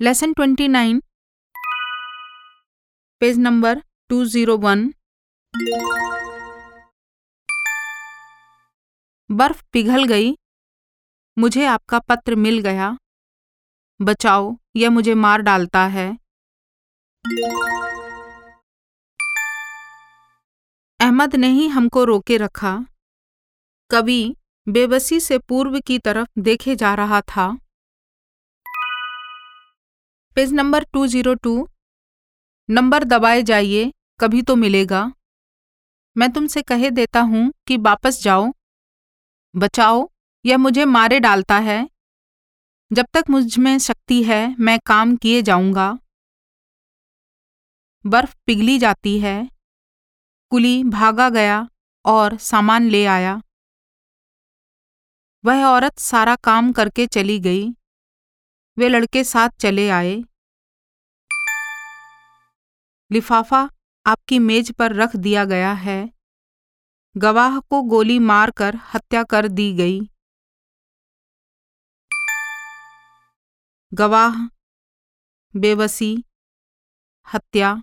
Lesson twenty nine page number two zero one बर्फ़ पिघल गई। मुझे आपका पत्र मिल गया। बचाओ, यह मुझे मार डालता है। अहमद ने ही हमको रोके रखा। कवि बेबसी से पूर्व की तरफ़ देखे जा रहा था। Page number two zero two. Number दबाए जाइए, कभी तो मिलेगा। मैं तुमसे कहे देता हूँ कि वापस जाओ। बचाओ, यह मुझे मारे डालता है। जब तक मुझमें शक्ति है, मैं काम किए जाऊँगा। बर्फ़ पिघली जाती है। कुली भागा गया और सामान ले आया। वह औरत सारा काम करके चली गई। वे लड़के साथ चले आए। लिफाफा आपकी मेज पर रख दिया गया है। गवाह को गोली मारकर हत्या कर दी गई। गवाह बेबसी हत्या